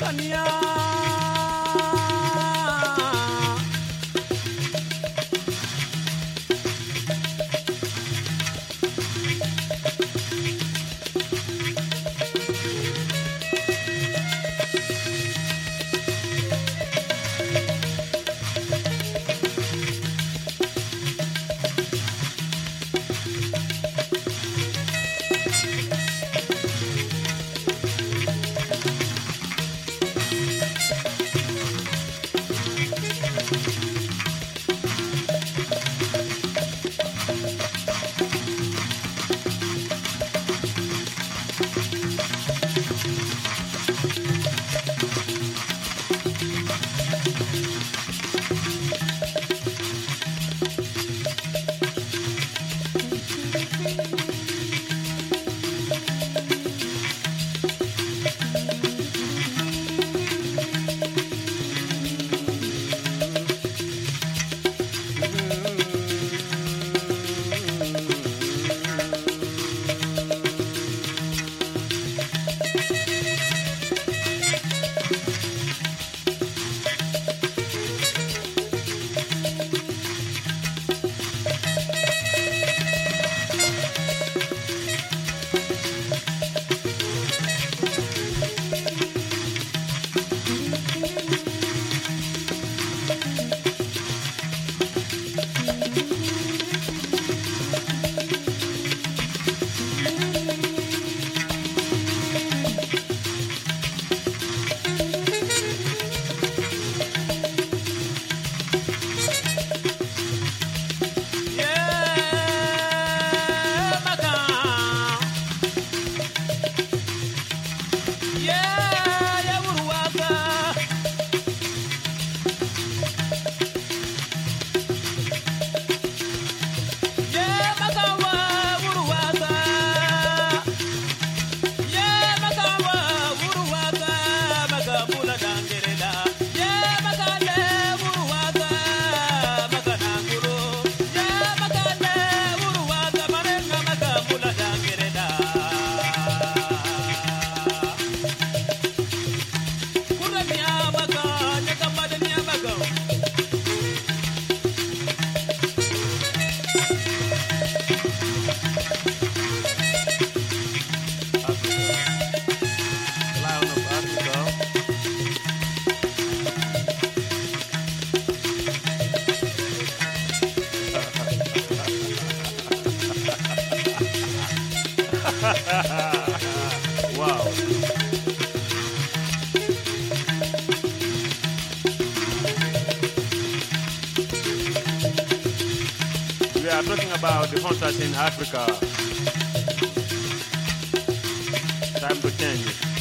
दुनिया wow. We are talking about the concerts in Africa. Time to change.